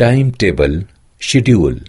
timetable schedule.